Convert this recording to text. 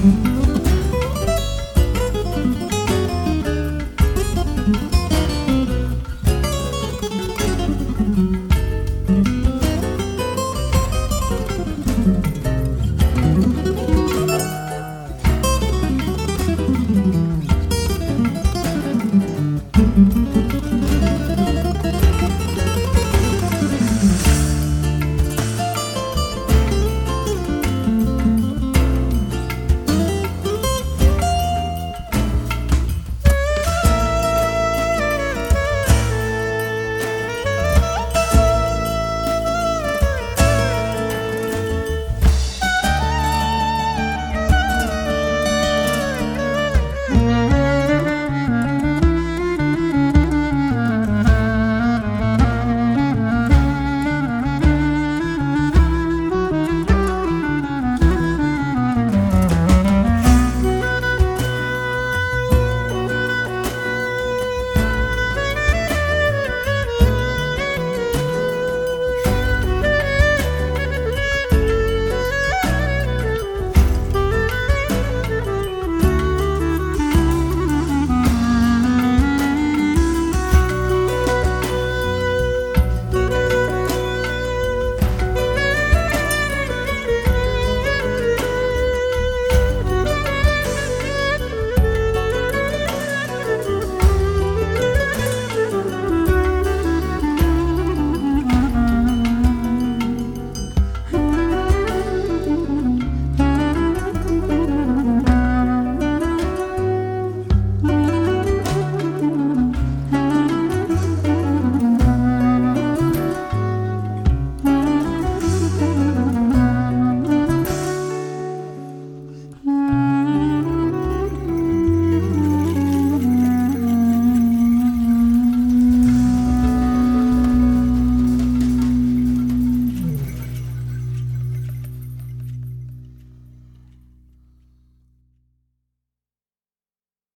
Mm-hmm.